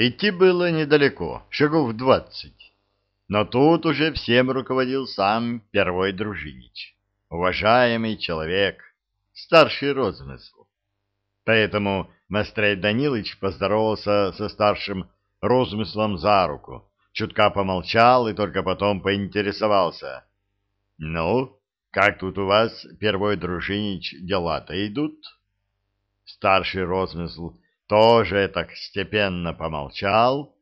Идти было недалеко, шагов двадцать. Но тут уже всем руководил сам первой дружинич, уважаемый человек, старший розмысл. Поэтому Мастрей Данилович поздоровался со старшим розмыслом за руку, чутка помолчал и только потом поинтересовался. — Ну, как тут у вас, первой дружинич, дела-то идут? Старший розмысл тоже так степенно помолчал.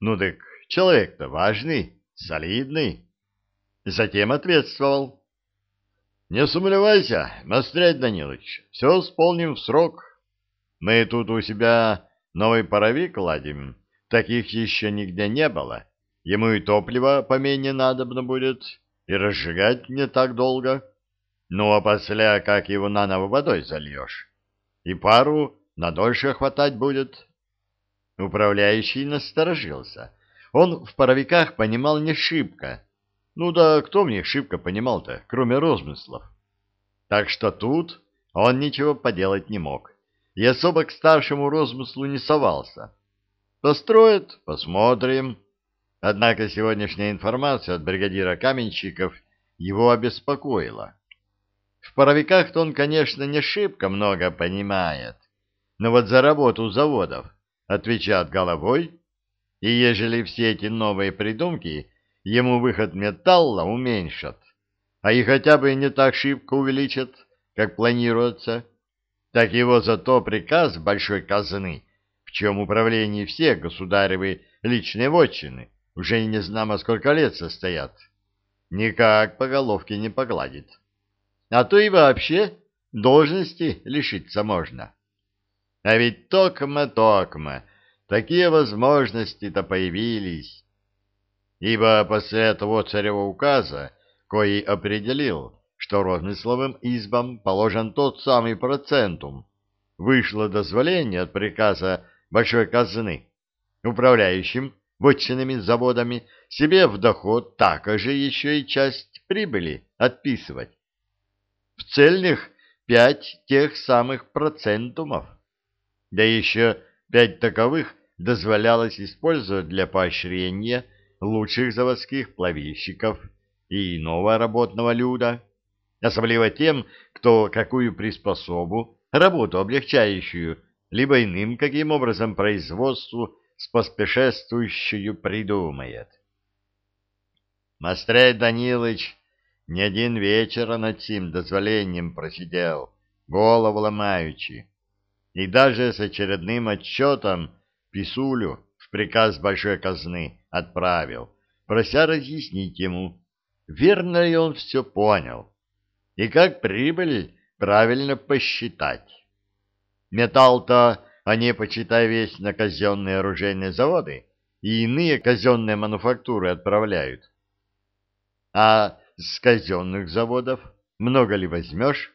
Ну так человек-то важный, солидный. Затем ответствовал. — Не сомневайся, Мастрять Данилович, все исполним в срок. Мы тут у себя новый паровик ладим, таких еще нигде не было. Ему и топливо помене надобно будет, и разжигать не так долго. Ну, а после, как его наново водой зальешь, и пару надольше хватать будет. Управляющий насторожился. Он в паровиках понимал не шибко. Ну да кто в них шибко понимал-то, кроме розмыслов? Так что тут он ничего поделать не мог и особо к старшему розмыслу не совался. Построят — посмотрим. Однако сегодняшняя информация от бригадира каменщиков его обеспокоила. В паровиках-то он, конечно, не шибко много понимает, но вот за работу заводов отвечает головой, и ежели все эти новые придумки ему выход металла уменьшат, а и хотя бы не так шибко увеличат, как планируется, так его зато приказ большой казны, в чем управлении все государевы личные вотчины, уже не знамо сколько лет состоят, никак по головке не погладит. А то и вообще должности лишиться можно. А ведь токма-токма, такие возможности-то появились. Ибо после того царева указа, кой определил, что розмысловым избам положен тот самый процентум. Вышло дозволение от приказа большой казны, управляющим вотчинными заводами, себе в доход также еще и часть прибыли отписывать. В цельных пять тех самых процентумов. Да еще пять таковых дозволялось использовать для поощрения лучших заводских плавильщиков и иного работного люда особливо тем, кто какую приспособу, работу облегчающую, либо иным каким образом производству споспешествующую придумает. Мастрей Данилыч не один вечер над сим дозволением просидел, голову ломаючи, и даже с очередным отчетом Писулю в приказ большой казны отправил, прося разъяснить ему, верно ли он все понял и как прибыль правильно посчитать. Металл-то они, почитай, весь на казенные оружейные заводы и иные казенные мануфактуры отправляют. А с казенных заводов много ли возьмешь?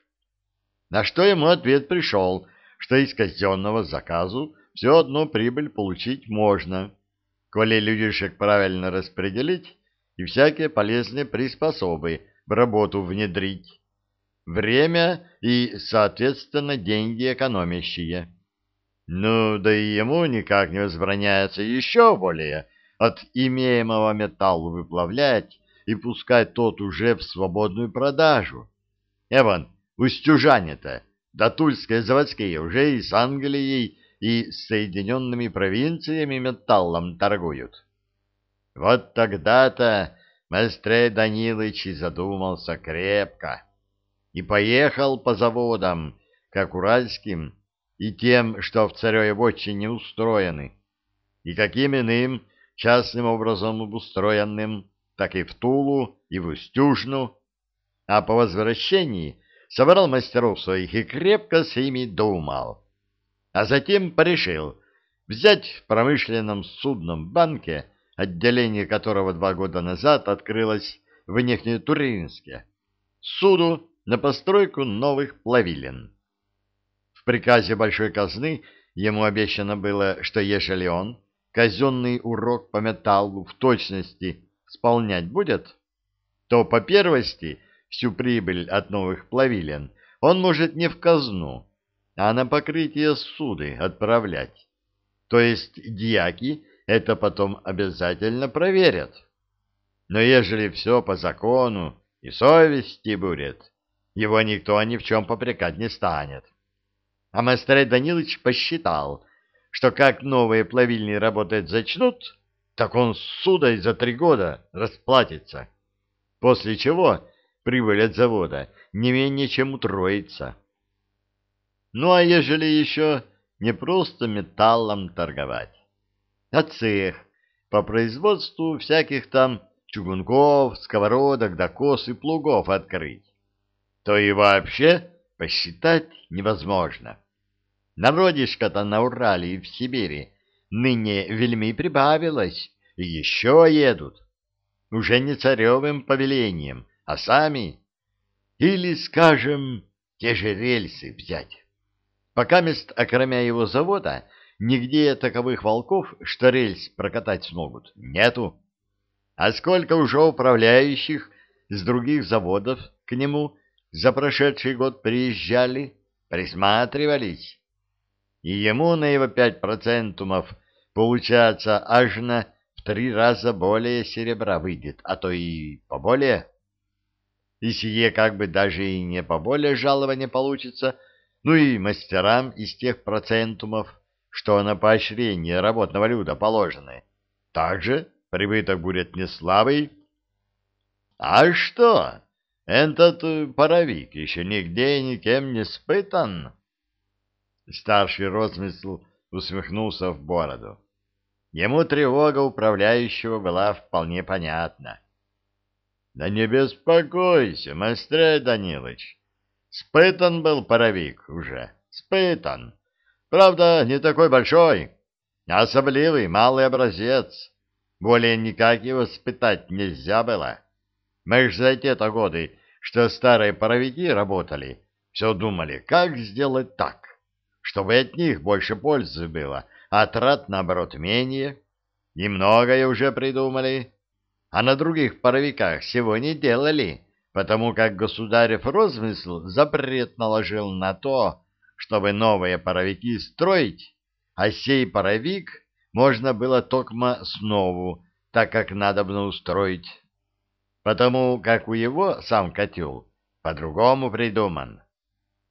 На что ему ответ пришел, что из казенного заказу все одно прибыль получить можно, коли людишек правильно распределить и всякие полезные приспособы в работу внедрить время и, соответственно, деньги экономящие. Ну, да и ему никак не возбраняется еще более от имеемого металла выплавлять и пускать тот уже в свободную продажу. Эван, устюжане-то, да тульские заводские уже и с Англией, и с Соединенными провинциями металлом торгуют. Вот тогда-то Мастрей Данилыч и задумался крепко и поехал по заводам, как уральским, и тем, что в цареве вотчине устроены, и каким иным частным образом обустроенным, так и в Тулу, и в Устюжну, а по возвращении собрал мастеров своих и крепко с ними думал. А затем порешил взять в промышленном судном банке, отделение которого два года назад открылось в Нехнетуринске, суду на постройку новых плавилен. В приказе большой казны ему обещано было, что ежели он казенный урок по металлу в точности исполнять будет, то по первости всю прибыль от новых плавилен он может не в казну, а на покрытие суды отправлять. То есть дьяки это потом обязательно проверят. Но ежели все по закону и совести будет, его никто ни в чем попрекать не станет. А Мастрей Данилович посчитал, что как новые плавильни работать зачнут, так он с судой за три года расплатится. После чего прибыль от завода не менее чем утроится. Ну а ежели еще не просто металлом торговать, а цех по производству всяких там чугунков, сковородок, докос и плугов открыть, то и вообще посчитать невозможно. Народишко-то на Урале и в Сибири ныне вельми прибавилось, и еще едут. Уже не царевым повелением, а сами. Или, скажем, те же рельсы взять. Пока мест, окромя его завода, нигде таковых волков, что рельс прокатать смогут, нету. А сколько уже управляющих с других заводов к нему за прошедший год приезжали, присматривались. И ему на его пять процентумов получается аж на в три раза более серебра выйдет, а то и поболее. И сие как бы даже и не поболее жалования получится, ну и мастерам из тех процентумов, что на поощрение работного люда положены. Также прибыток будет не слабый. А что? Этот паровик еще нигде и никем не спытан. Старший розмысл усмехнулся в бороду. Ему тревога управляющего была вполне понятна. — Да не беспокойся, Мастрей Данилович. Спытан был паровик уже, спытан. Правда, не такой большой, а особливый, малый образец. Более никак его спытать нельзя было. Мы ж за те-то годы, что старые паровики работали, все думали, как сделать так, чтобы от них больше пользы было, а трат, наоборот, менее. И многое уже придумали. А на других паровиках всего не делали, потому как государев розмысл запрет наложил на то, чтобы новые паровики строить, а сей паровик можно было токмо снову, так как надобно устроить. Потому как у его сам котел по-другому придуман.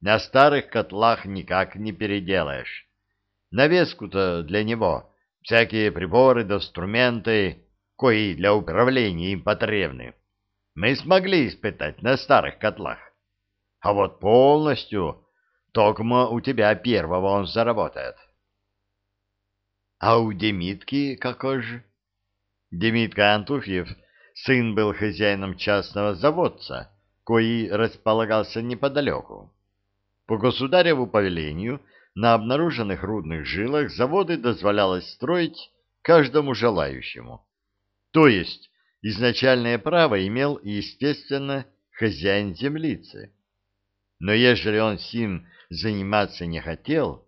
На старых котлах никак не переделаешь. Навеску-то для него всякие приборы да инструменты, кои для управления им потребны, мы смогли испытать на старых котлах. А вот полностью токмо у тебя первого он заработает. А у Демитки какой же? Демитка Антуфьев, сын был хозяином частного заводца, кои располагался неподалеку. По государеву повелению на обнаруженных рудных жилах заводы дозволялось строить каждому желающему. То есть изначальное право имел, естественно, хозяин землицы. Но ежели он сим заниматься не хотел,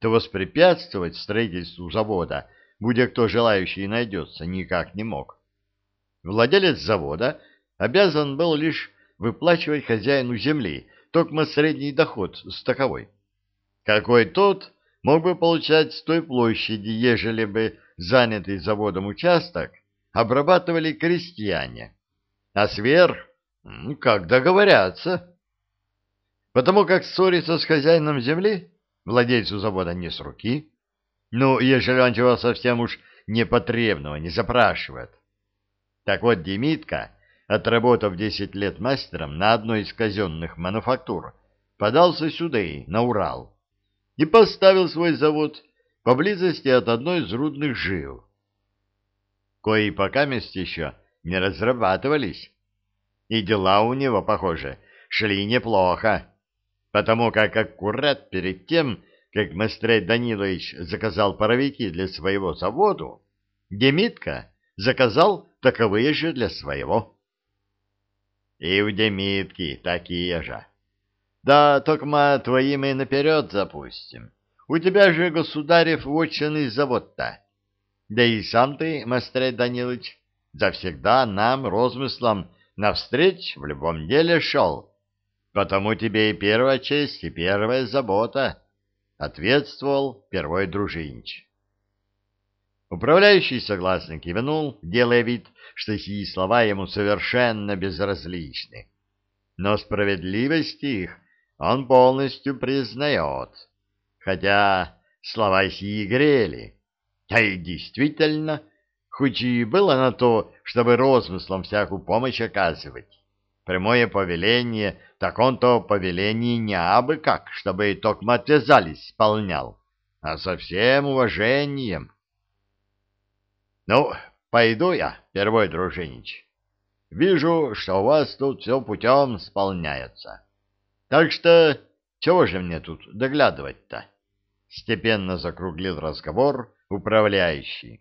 то воспрепятствовать строительству завода, будь кто желающий найдется, никак не мог. Владелец завода обязан был лишь выплачивать хозяину земли только средний доход с таковой какой тот мог бы получать с той площади, ежели бы занятый заводом участок обрабатывали крестьяне, а сверх, как договорятся. Потому как ссориться с хозяином земли владельцу завода не с руки, ну, ежели он чего совсем уж непотребного не запрашивает. Так вот, Демитка, отработав десять лет мастером на одной из казенных мануфактур, подался сюда, на Урал и поставил свой завод поблизости от одной из рудных жил, кои пока мест еще не разрабатывались, и дела у него, похоже, шли неплохо, потому как аккурат перед тем, как Мастрей Данилович заказал паровики для своего завода, Демитка заказал таковые же для своего. И у Демитки такие же. Да, только мы твои мы наперед запустим. У тебя же, государев, вотчинный завод-то. Да и сам ты, Мастрей Данилович, завсегда нам, розмыслам, навстреч в любом деле шел. Потому тебе и первая честь, и первая забота, — ответствовал первой дружинич. Управляющий согласно кивнул, делая вид, что сии слова ему совершенно безразличны. Но справедливость их он полностью признает, хотя слова сии грели. А и действительно, хоть и было на то, чтобы розмыслом всякую помощь оказывать, прямое повеление, так он то повеление не абы как, чтобы токмо отвязались, исполнял, а со всем уважением. Ну, пойду я, первой дружинич. Вижу, что у вас тут все путем исполняется. Так что чего же мне тут доглядывать-то? Степенно закруглил разговор управляющий.